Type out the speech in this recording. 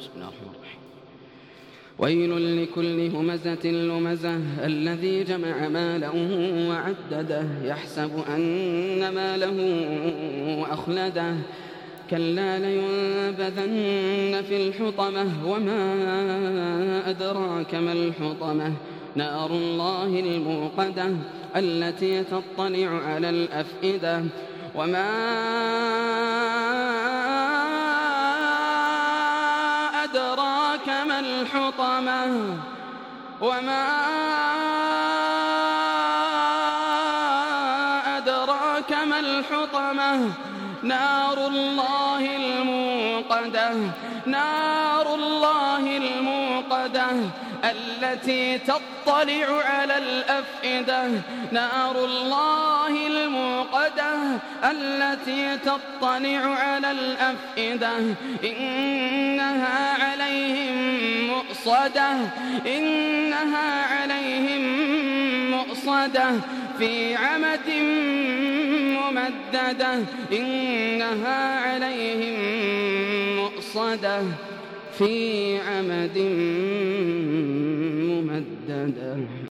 بسم الله الرحمن الرحيم. ويل لكل همزة لمزة الذي جمع ماله وعدده. يحسب أن ماله أخلده. كلا لينبذن في الحطمة. وما أدراك ما الحطمة؟ نار الله الموقدة التي تطلع على الأفئدة. وما ما الحطمة. وما أدراك ما الحطمة؟ نار الله الموقدة. نار الله الموقدة التي تطلع على الأفئدة. نار الله الموقدة التي تطلع على الأفئدة. عليهم مؤصدة إنها عليهم مؤصدة في عمد ممددة إنها عليهم مؤصدة في عمد ممددة.